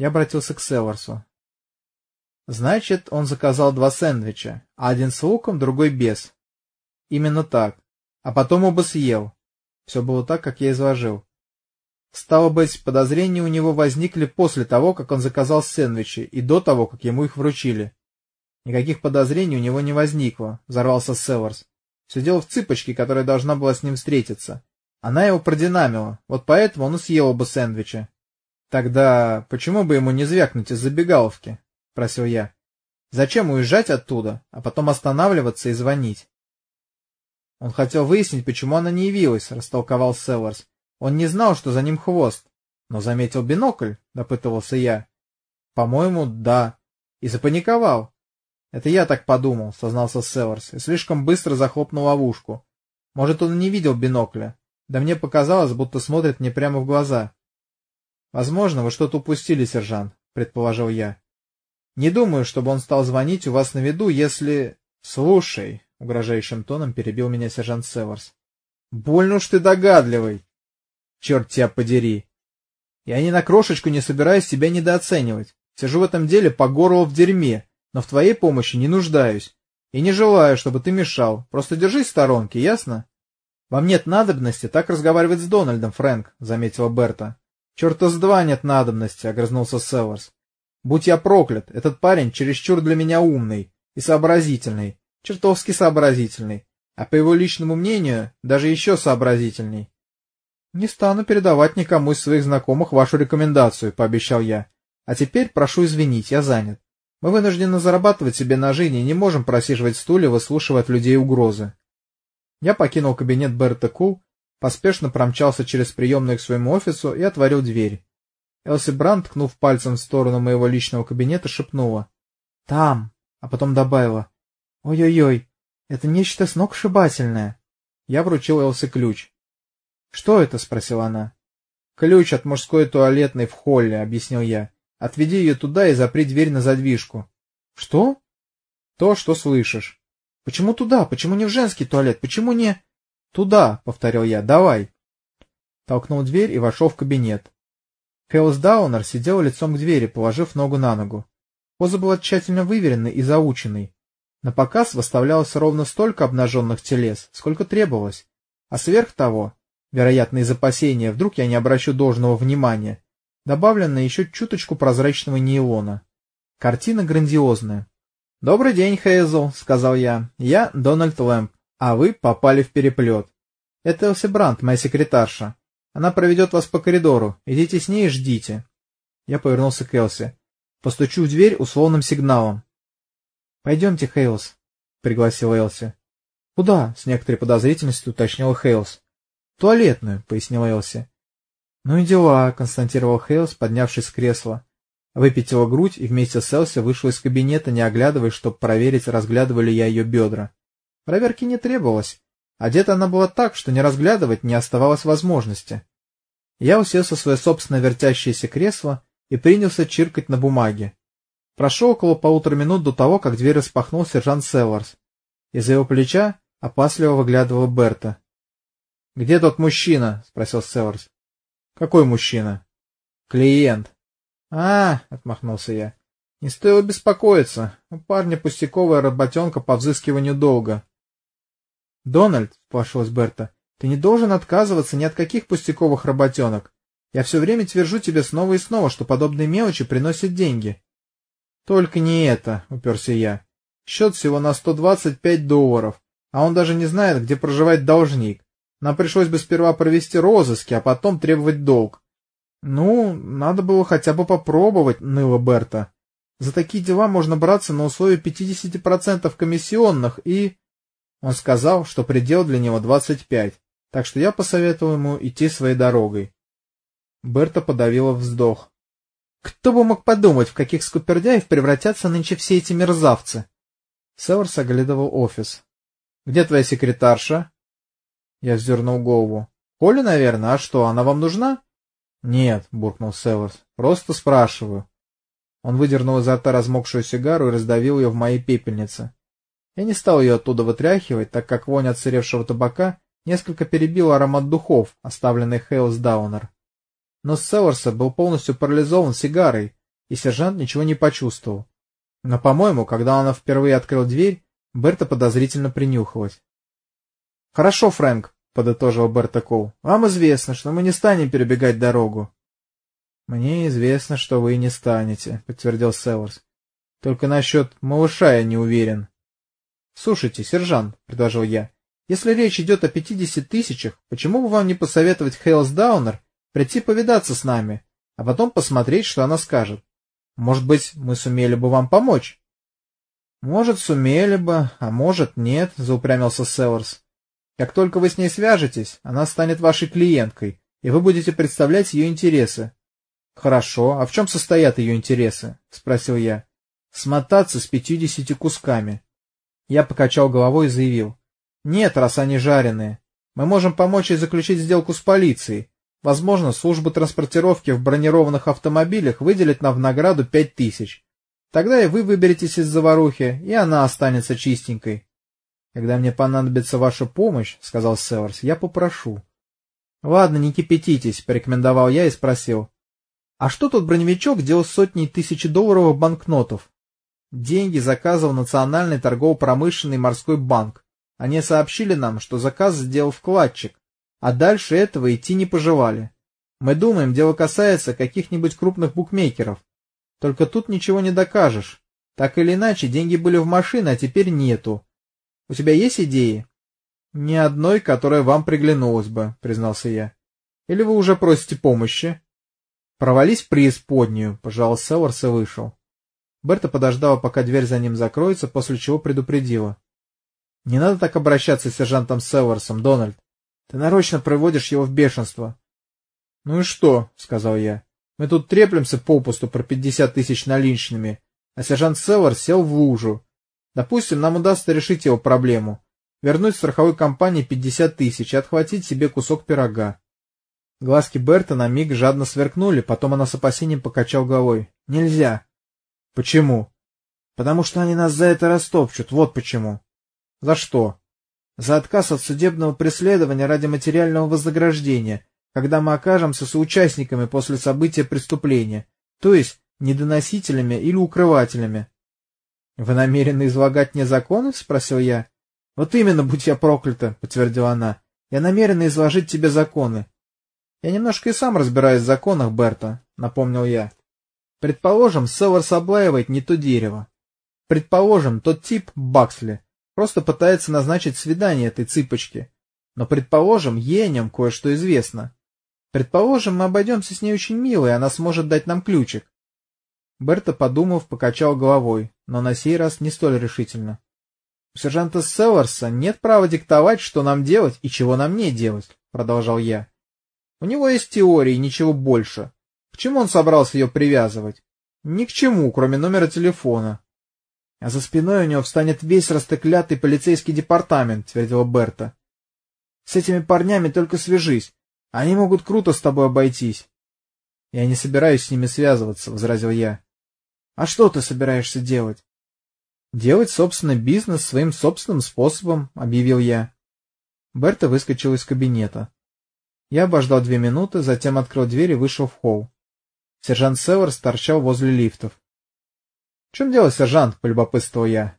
Я обратился к Селларсу. Значит, он заказал два сэндвича, один с луком, другой без. Именно так. А потом оба съел. Все было так, как я изложил. Стало быть, подозрения у него возникли после того, как он заказал сэндвичи, и до того, как ему их вручили. Никаких подозрений у него не возникло, взорвался Селларс. Все дело в цыпочке, которая должна была с ним встретиться. Она его продинамила, вот поэтому он и съел оба сэндвича. Тогда почему бы ему не звякнуть из забегаловки? — просил я. Зачем уезжать оттуда, а потом останавливаться и звонить? Он хотел выяснить, почему она не явилась, — растолковал Селларс. Он не знал, что за ним хвост. Но заметил бинокль, — допытывался я. — По-моему, да. И запаниковал. — Это я так подумал, — сознался Селларс, и слишком быстро захлопнул ловушку. Может, он не видел бинокля. Да мне показалось, будто смотрит мне прямо в глаза. — Возможно, вы что-то упустили, сержант, — предположил я. Не думаю, чтобы он стал звонить у вас на виду, если... — Слушай, — угрожающим тоном перебил меня сержант Северс. — Больно уж ты догадливый. Черт тебя подери. Я ни на крошечку не собираюсь тебя недооценивать. Сижу в этом деле по горло в дерьме, но в твоей помощи не нуждаюсь. И не желаю, чтобы ты мешал. Просто держись в сторонке, ясно? — Вам нет надобности так разговаривать с Дональдом, Фрэнк, — заметила Берта. — Черта с два нет надобности, — огрызнулся Северс. Будь я проклят, этот парень чересчур для меня умный и сообразительный, чертовски сообразительный, а по его личному мнению, даже еще сообразительней. — Не стану передавать никому из своих знакомых вашу рекомендацию, — пообещал я. — А теперь прошу извинить, я занят. Мы вынуждены зарабатывать себе на жизнь и не можем просиживать в стуле, выслушивая от людей угрозы. Я покинул кабинет Берта Кул, поспешно промчался через приемную к своему офису и отворил дверь. Элси Бранд, ткнув пальцем в сторону моего личного кабинета, шепнула. — Там! А потом добавила. — Ой-ой-ой, это нечто сногсшибательное. Я вручил Элси ключ. — Что это? — спросила она. — Ключ от мужской туалетной в холле, — объяснил я. — Отведи ее туда и запри дверь на задвижку. — Что? — То, что слышишь. — Почему туда? Почему не в женский туалет? Почему не... — Туда, — повторил я, — давай. Толкнул дверь и вошел в кабинет. Хейлс Даунер сидел лицом к двери, положив ногу на ногу. Поза была тщательно выверенной и заученной. На показ выставлялось ровно столько обнаженных телес, сколько требовалось. А сверх того, вероятно, из опасения, вдруг я не обращу должного внимания, добавлено еще чуточку прозрачного нейлона. Картина грандиозная. — Добрый день, Хейзл, — сказал я. — Я Дональд Лэмп, а вы попали в переплет. Это Элси Брандт, моя секретарша. Она проведет вас по коридору. Идите с ней и ждите. Я повернулся к Элси. Постучу в дверь условным сигналом. — Пойдемте, Хейлс, — пригласила Элси. — Куда? — с некоторой подозрительностью уточнил Хейлс. — Туалетную, — пояснила Элси. — Ну и дела, — констатировал Хейлс, поднявшись с кресла. Выпятила грудь и вместе с Элси вышла из кабинета, не оглядываясь, чтобы проверить, разглядываю ли я ее бедра. Проверки не требовалось. Одета она была так, что не разглядывать не оставалось возможности. Я уселся в свое собственное вертящееся кресло и принялся чиркать на бумаге. Прошло около полутора минут до того, как дверь распахнул сержант Селларс. Из-за его плеча опасливо выглядывала Берта. — Где тот мужчина? — спросил Селларс. — Какой мужчина? — Клиент. — А, — отмахнулся я. — Не стоило беспокоиться. У парня пустяковая работенка по взыскиванию долга. — Дональд, — сплошилась Берта, — ты не должен отказываться ни от каких пустяковых работенок. Я все время твержу тебе снова и снова, что подобные мелочи приносят деньги. — Только не это, — уперся я. Счет всего на сто двадцать пять долларов, а он даже не знает, где проживает должник. Нам пришлось бы сперва провести розыски, а потом требовать долг. — Ну, надо было хотя бы попробовать, — ныла Берта. За такие дела можно браться на условии пятидесяти процентов комиссионных и... Он сказал, что предел для него двадцать пять, так что я посоветовал ему идти своей дорогой. Берта подавила вздох. Кто бы мог подумать, в каких скупердяев превратятся нынче все эти мерзавцы? Северс оглядывал офис. — Где твоя секретарша? Я вздернул голову. — Коля, наверное. А что, она вам нужна? — Нет, — буркнул Северс. — Просто спрашиваю. Он выдернул изо рта размокшую сигару и раздавил ее в моей пепельнице. Я не стал ее оттуда вытряхивать, так как вонь отсыревшего табака несколько перебил аромат духов, оставленный Хейлс Даунер. Но Селларса был полностью парализован сигарой, и сержант ничего не почувствовал. Но, по-моему, когда он впервые открыл дверь, Берта подозрительно принюхалась. — Хорошо, Фрэнк, — подытожил Берта Коул. — Вам известно, что мы не станем перебегать дорогу. — Мне известно, что вы не станете, — подтвердил Селлорс. — Только насчет малыша я не уверен. — Слушайте, сержант, — предложил я, — если речь идет о пятидесяти тысячах, почему бы вам не посоветовать Хейлс Даунер прийти повидаться с нами, а потом посмотреть, что она скажет? Может быть, мы сумели бы вам помочь? — Может, сумели бы, а может, нет, — заупрямился Селлорс. — Как только вы с ней свяжетесь, она станет вашей клиенткой, и вы будете представлять ее интересы. — Хорошо, а в чем состоят ее интересы? — спросил я. — Смотаться с пятьюдесяти кусками. Я покачал головой и заявил. — Нет, раз они жареные. Мы можем помочь ей заключить сделку с полицией. Возможно, служба транспортировки в бронированных автомобилях выделит нам в награду пять тысяч. Тогда и вы выберетесь из заварухи, и она останется чистенькой. — Когда мне понадобится ваша помощь, — сказал Северс, — я попрошу. — Ладно, не кипятитесь, — порекомендовал я и спросил. — А что тот броневичок делал с сотней тысячи долларовых банкнотов? Деньги заказывал Национальный торгово-промышленный морской банк. Они сообщили нам, что заказ сделал вкладчик, а дальше этого идти не пожелали. Мы думаем, дело касается каких-нибудь крупных букмекеров. Только тут ничего не докажешь. Так или иначе, деньги были в машине, а теперь нету. У тебя есть идеи? — Ни одной, которая вам приглянулась бы, — признался я. — Или вы уже просите помощи? — Провались в преисподнюю, — пожал Селларс и вышел. Берта подождала, пока дверь за ним закроется, после чего предупредила. — Не надо так обращаться с сержантом Селларсом, Дональд. Ты нарочно приводишь его в бешенство. — Ну и что? — сказал я. Мы тут треплемся попусту про пятьдесят тысяч наличными, а сержант Селлар сел в лужу. Допустим, нам удастся решить его проблему. Вернуть страховой компании пятьдесят тысяч и отхватить себе кусок пирога. Глазки Берта на миг жадно сверкнули, потом она с опасением покачал головой. — Нельзя. — Почему? — Потому что они нас за это растопчут, вот почему. — За что? — За отказ от судебного преследования ради материального вознаграждения, когда мы окажемся соучастниками после события преступления, то есть недоносителями или укрывателями. — Вы намерены излагать мне законы? — спросил я. — Вот именно, будь я проклята, — подтвердила она. — Я намерена изложить тебе законы. — Я немножко и сам разбираюсь в законах, Берта, — напомнил я. Предположим, Селларс облаивает не то дерево. Предположим, тот тип, Баксли, просто пытается назначить свидание этой цыпочке. Но предположим, ей о нем кое-что известно. Предположим, мы обойдемся с ней очень мило, и она сможет дать нам ключик. Берта, подумав, покачал головой, но на сей раз не столь решительно. — У сержанта Селларса нет права диктовать, что нам делать и чего нам не делать, — продолжал я. — У него есть теории, ничего больше. Чему он собрался ее привязывать? Ни к чему, кроме номера телефона. — А за спиной у него встанет весь растыклятый полицейский департамент, — твердила Берта. — С этими парнями только свяжись. Они могут круто с тобой обойтись. — Я не собираюсь с ними связываться, — возразил я. — А что ты собираешься делать? — Делать собственный бизнес своим собственным способом, — объявил я. Берта выскочила из кабинета. Я обождал две минуты, затем открыл дверь и вышел в холл. Сержант Северс торчал возле лифтов. — В чем дело, сержант? — полюбопытствовал я.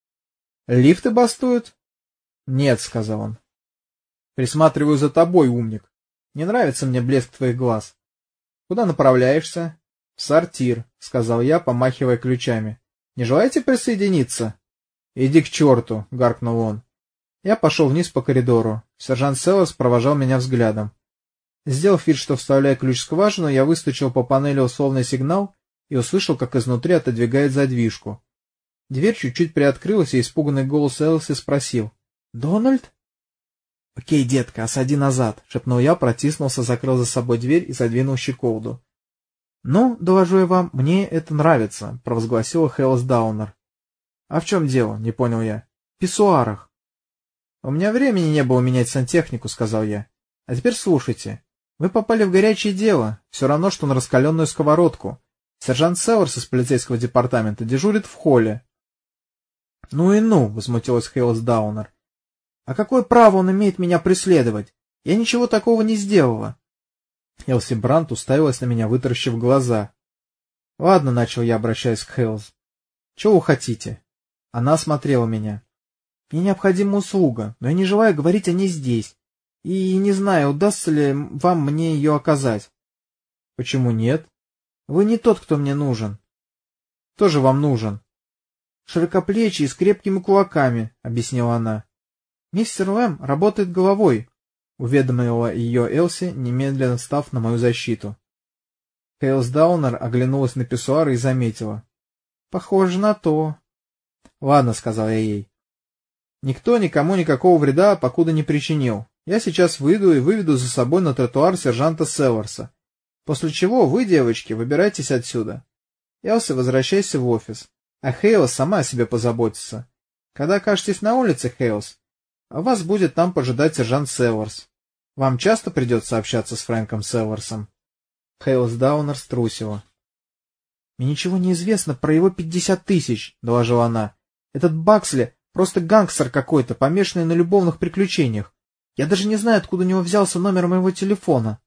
— Лифты бастуют? — Нет, — сказал он. — Присматриваю за тобой, умник. Не нравится мне блеск твоих глаз. Куда направляешься? В сортир, сказал я, помахивая ключами. Не желаете присоединиться? Иди к черту, гаркнул он. Я пошел вниз по коридору. Сержант Селос провожал меня взглядом. Сделав вид, что вставляю ключ в скважину, я выстучил по панели условный сигнал и услышал, как изнутри отодвигает задвижку. Дверь чуть-чуть приоткрылась, и испуганный голос Элси спросил. — Дональд? — Окей, детка, осади назад, — шепнул я, протиснулся, закрыл за собой дверь и задвинул щеколду. — Ну, доложу я вам, мне это нравится, — провозгласила Хелс Даунер. — А в чем дело? — не понял я. — В писсуарах. — У меня времени не было менять сантехнику, — сказал я. — А теперь слушайте. Вы попали в горячее дело, все равно, что на раскаленную сковородку. Сержант Селлерс из полицейского департамента дежурит в холле. — Ну и ну, — возмутилась Хейлс Даунер. А какое право он имеет меня преследовать? Я ничего такого не сделала. Элси Брант уставилась на меня, вытаращив глаза. — Ладно, — начал я, обращаясь к Хейлз. — Чего вы хотите? Она осмотрела меня. — Мне необходима услуга, но я не желаю говорить о ней здесь. И не знаю, удастся ли вам мне ее оказать. — Почему нет? — Вы не тот, кто мне нужен. — Кто же вам нужен? — Широкоплечий, с крепкими кулаками, — объяснила она. — Мистер Лэм работает головой, — уведомила ее Элси, немедленно став на мою защиту. Хейлс Даунер оглянулась на писсуар и заметила. — Похоже на то. — Ладно, — сказал я ей. — Никто никому никакого вреда покуда не причинил. Я сейчас выйду и выведу за собой на тротуар сержанта Селларса. После чего вы, девочки, выбирайтесь отсюда. Элси, возвращайся в офис. А Хейлс сама о себе позаботится. Когда окажетесь на улице, Хейлс, вас будет там поджидать сержант Селларс. Вам часто придется общаться с Фрэнком Селларсом? Хейлс Даунер струсила. — Мне ничего не известно про его пятьдесят тысяч, — доложила она. — Этот Баксли просто гангстер какой-то, помешанный на любовных приключениях. Я даже не знаю, откуда у него взялся номер моего телефона.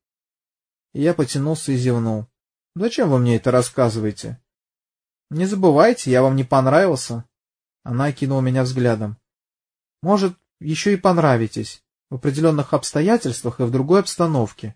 Я потянулся и зевнул. — Зачем вы мне это рассказываете? — Не забывайте, я вам не понравился. Она окинула меня взглядом. — Может, еще и понравитесь. В определенных обстоятельствах и в другой обстановке.